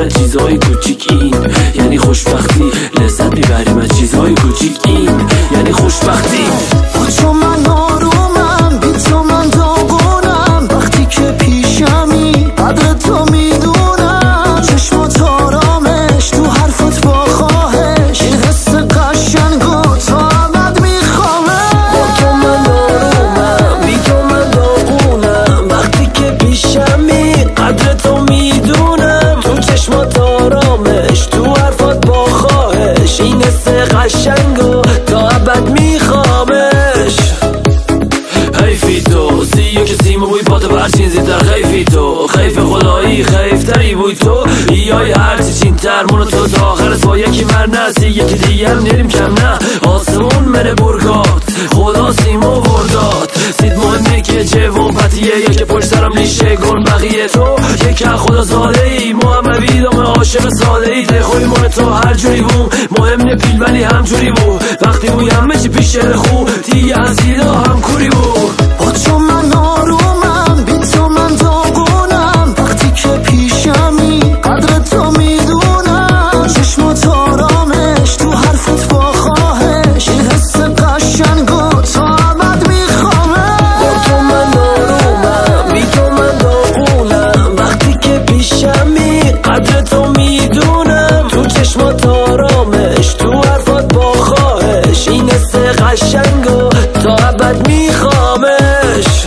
از چیزهای کوچیک این یعنی خوشبختی لذت می‌بریم از چیزهای کوچیک این یعنی خوشبختی. پات برچین زیدر خیفی تو. خیف خدایی خیفتری بوی تو. ایای هرچی چین تر مونو تو تا آخر با یکی مر نسی. یکی دیگه هم کم نه. آسمون مره برگات خدا سیمو ورداد. سید مهمه که جوون پتیه یکی پشت سرم لیشه گل بقیه تو. یکی خدا ساده ای محمدی دامه عاشق ساده ای دخوی تو هر جوری بوم. مهم نه پیل ولی همجوری بود وقتی بوی همه چی پیش خو دیگه قدر تو می‌دونم تو چشمات آرامش تو حرفات با خواهش. این حس قشنگ و تا ابد میخوامش.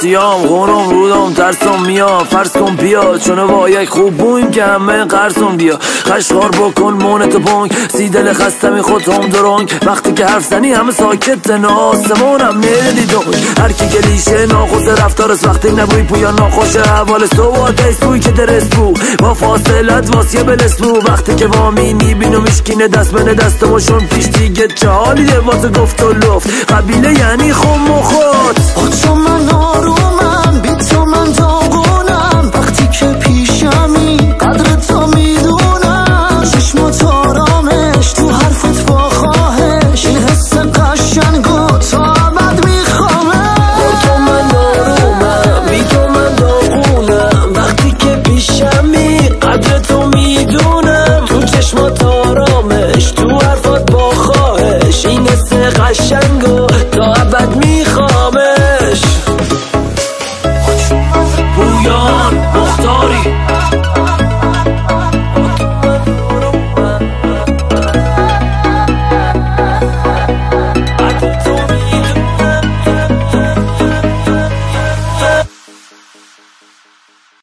تیام خونم رودم ترسم میام فرض کن بیا چون با یک خوب بویم که همه قرصم بیا. خشخار بکن مونت پونگ سی دل خستمی خود هم درونگ وقتی که حرف زنی همه ساکت نه. آسمونم میردی دونگ هر کی گلیشه رفتار است. وقتی نبوی پویا ناخوش حوال سو و بوی که درس بو. با فاصلت واسیه بلس بو. وقتی که وامینی بینو میشکینه دست بنه دست مشون پیش دیگه چه حالیه واسه گفت و لفت. قبیله یعنی خم و خود. تو آرومم